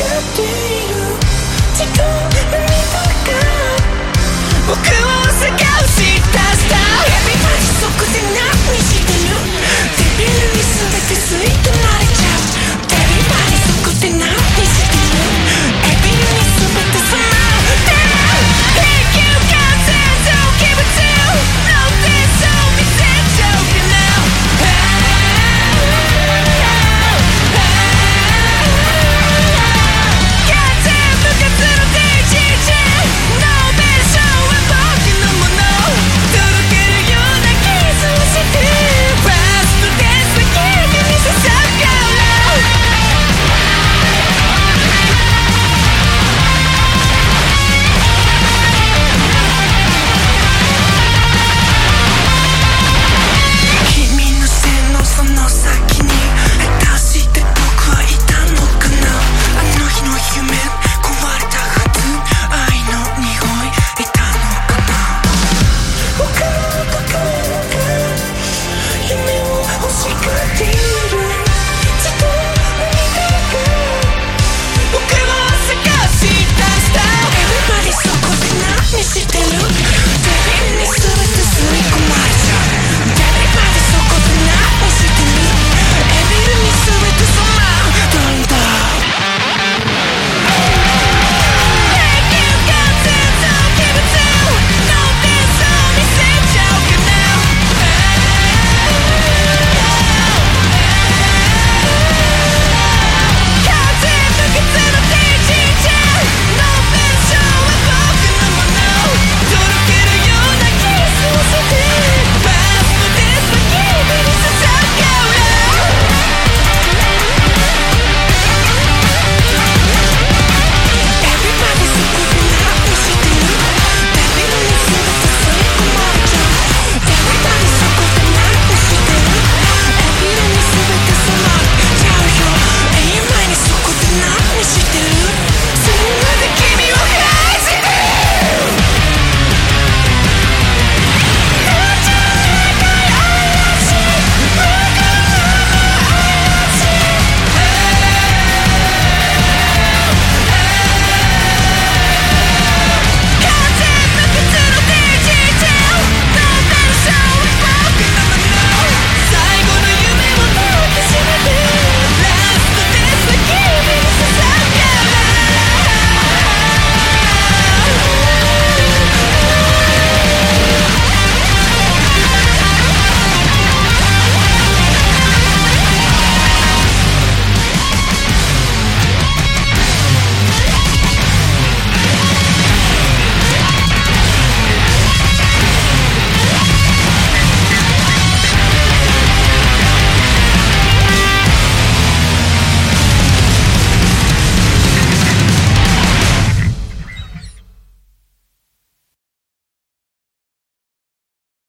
empty